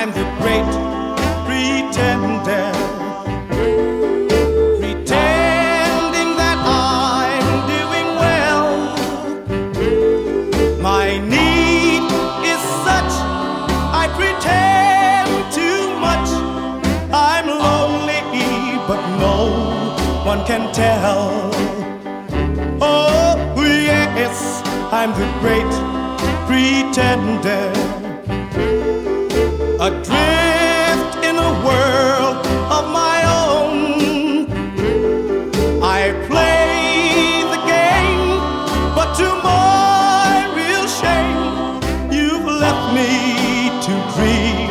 I'm the great pretender. Pretending that I'm doing well. My need is such, I pretend too much. I'm lonely, but no one can tell. Oh, yes, I'm the great pretender adrift in a world of my own. I play the game, but to my real shame, you've left me to dream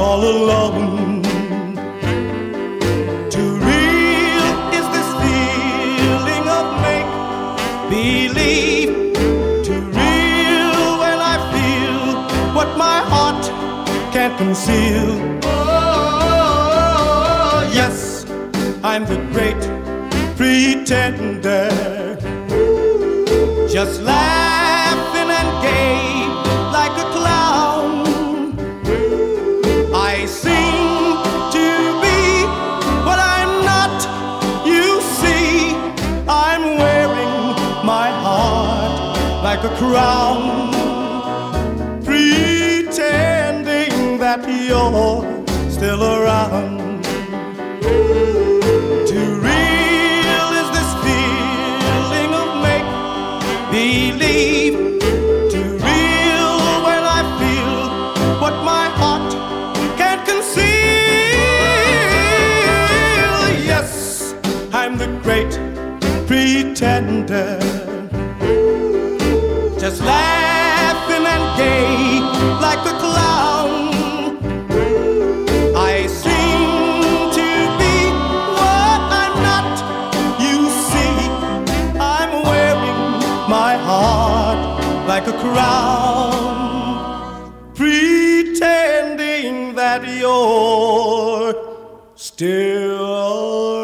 all alone. Too real is this feeling of make believe. Too real when I feel what my heart can't conceal. Oh, yes, I'm the great pretender. Just laughing and gay like a clown. I seem to be what I'm not. You see, I'm wearing my heart like a crown, that you're still around. Too real is this feeling of make believe. Too real when I feel what my heart can't conceal. Yes, I'm the great pretender. Just laughing and gay like a clown. My heart like a crown, pretending that you're still